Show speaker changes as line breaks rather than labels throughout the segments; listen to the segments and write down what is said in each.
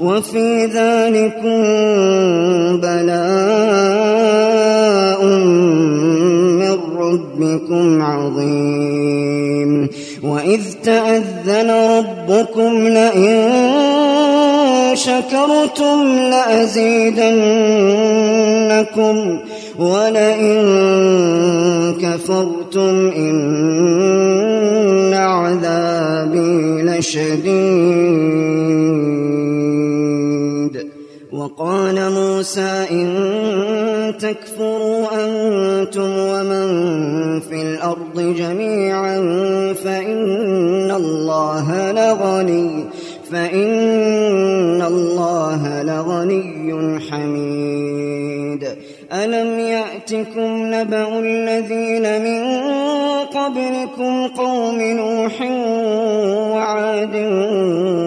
وفي ذلكم بلاء من ربكم عظيم. وإذ تأذن ربكم لئن شكرتم لأزيدنكم ولئن كفرتم إن عذابي لشديد. وقال موسى إن تكفروا أنتم ومن في الأرض جميعا فإن الله لغني فإن الله لغني حميد. ألم يأتكم نبأ الذين من قبلكم قوم نوح وعاد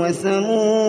وثمود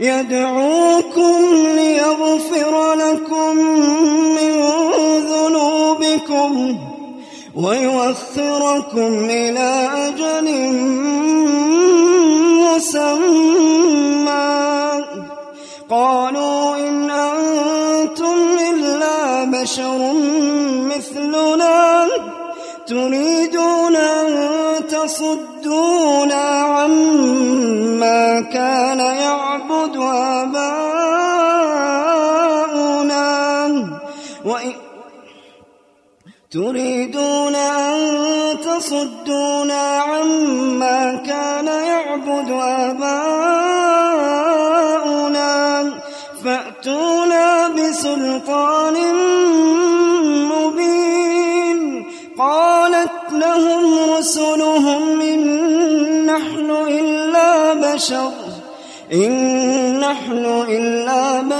يدعوكم ليغفر لكم من ذنوبكم ويوخركم إلى أجل مسمى. قالوا إن أنتم إلا بشر مثلنا. تريدون أن تصدونا عما كان تريدون أن تصدونا عما كان يعبد آباؤنا فأتونا بسلطان مبين قالت لهم رسلهم إن نحن إلا بشر إن نحن إلا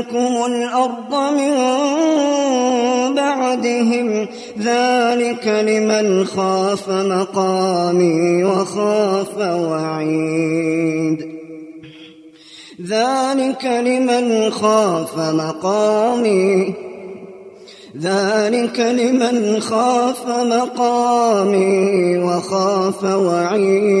ولنسكننكم الأرض من بعدهم. ذلك لمن خاف مقامي وخاف وعيد. ذلك لمن خاف مقامي. ذلك لمن خاف مقامي وخاف وعيد.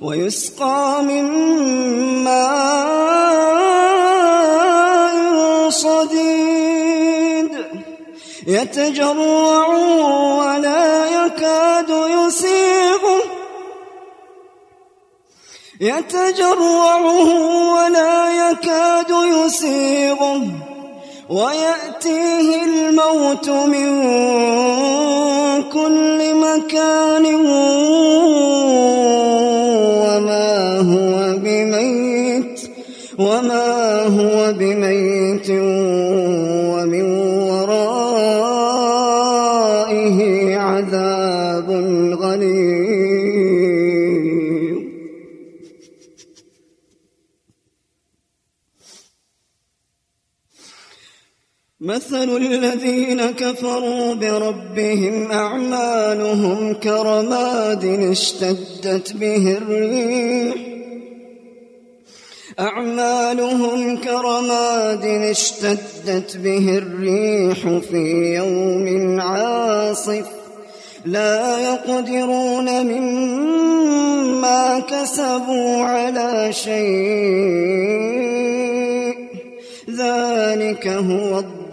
ويسقى من ماء صديد. يتجرع ولا يكاد يسيغه يتجرعه ولا يكاد يسيغه ويأتيه الموت من كل مكان. مثل الذين كفروا بربهم أعمالهم كرماد اشتدت به الريح. أعمالهم كرماد اشتدت به الريح في يوم عاصف. لا يقدرون مما كسبوا على شيء. ذلك هو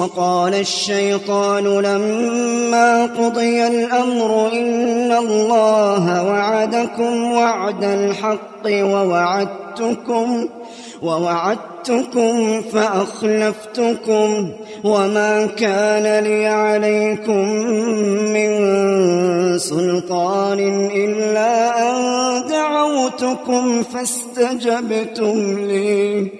وقال الشيطان لما قضي الأمر إن الله وعدكم وعد الحق ووعدتكم ووعدتكم فأخلفتكم وما كان لي عليكم من سلطان إلا أن دعوتكم فاستجبتم لي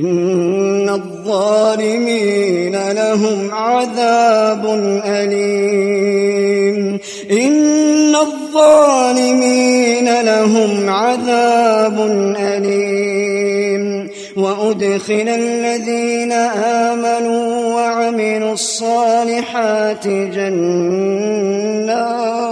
إن الظالمين لهم عذاب أليم. إن الظالمين لهم عذاب أليم. وأدخل الذين آمنوا وعملوا الصالحات جنات